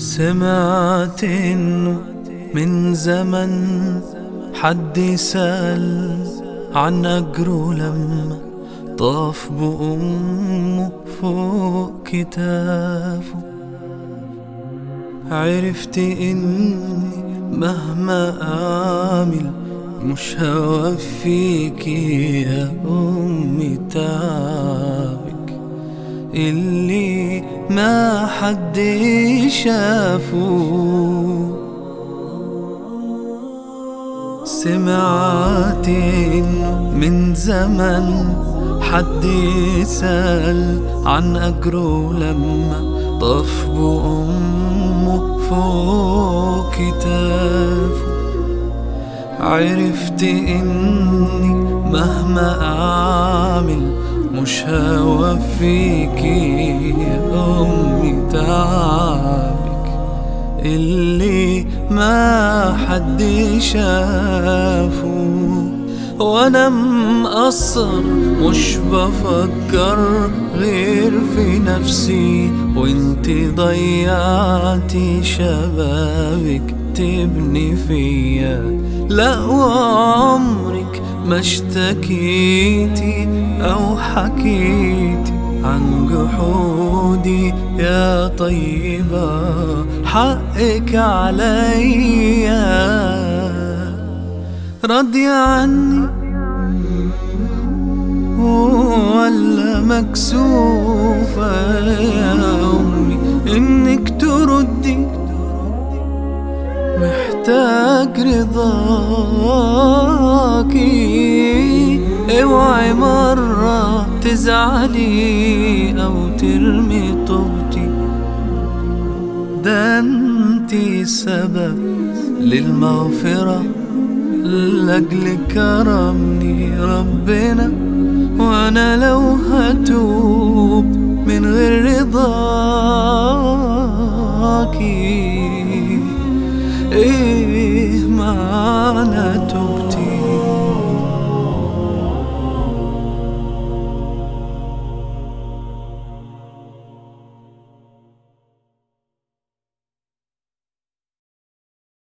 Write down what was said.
سمعت انه من زمن حد سأل عن أجره لما طاف بأمه فوق كتافه عرفت إني مهما أعمل مش هوفيك يا أمي تعب اللي ما حد شافه. سمعت انه من زمن حد سأل عن أجره لما طف بأمه فوق كتافه عرفت إني مهما أعمل مش هوفيكي يا أمي تعبك اللي ما حد شافه وأنا مقصر مش بفكر غير في نفسي وانت ضيعتي شبابك تبني فيا لا وعمرك ما اشتكيتي أو حكيتي عن جحودي يا طيبة حقك عليا. رضي عني ولا مكسوفة يا أمي إنك تردي تک رضاكي اوعي مرة تزعلي أو ترمي طبتی ده انت سبب للمغفرة لأجل كرمني ربنا وأنا لو هتوب من غير رضاكي إيه ما أنا